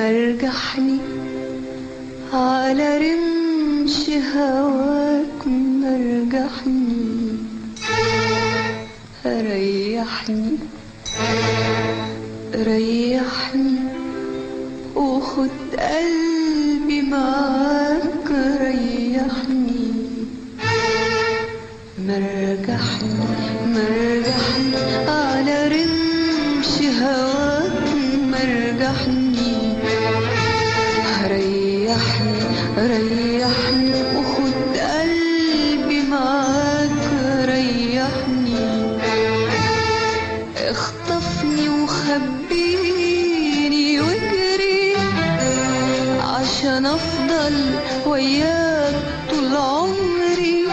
مرجحني على رمش هواك مرجحني. ريحني ريحني وخد قلبي معاك اخطفني وخبيني واجري عشان افضل وياك طول عمري.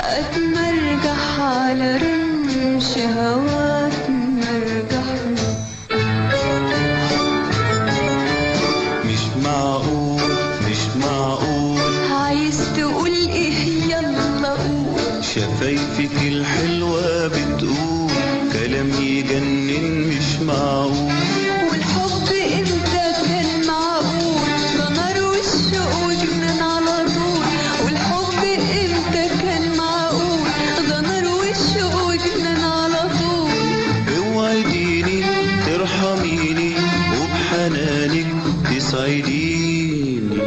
اتمرجح على رمش هواك مرجحني مش معقول مش معقول. عايز تقول إيه؟ يلا قول. شفايفك الحلوة بتقول كلام يجنن مش معقول. والحب انت كان معقول؟ نار والشوق وجنان على طول. والحب انت كان معقول؟ نار والشوق وجنان على طول. اوعديني ترحميني وبحنانك تسعديني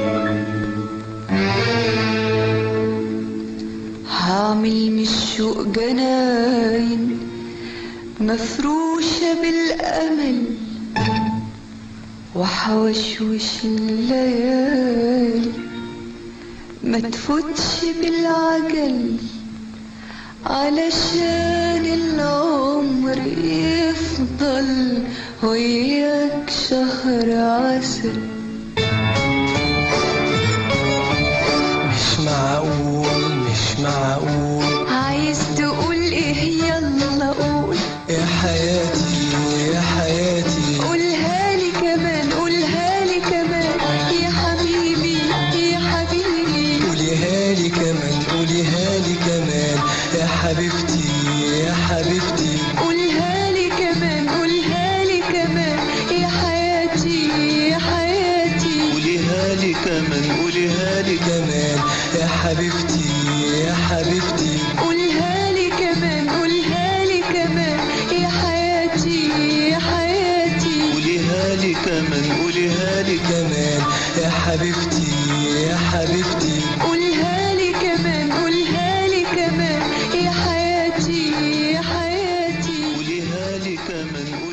هعمل من الشوق جناين. مفروشة بالأمل وحوشوش الليالي ما تفوتش بالعجل علشان العمر يفضل وياك شهر عسل. حبيبتي يا حبيبتي. قولها لي كمان قولها لي كمان. يا حياتي يا حياتي. قوليها لي كمان قوليها لي كمان. يا حبيبتي يا حبيبتي. قولها لي كمان قولها لي كمان. يا حياتي يا حياتي. قوليها لي كمان قوليها لي كمان. يا حبيبتي يا حبيبتي. coming.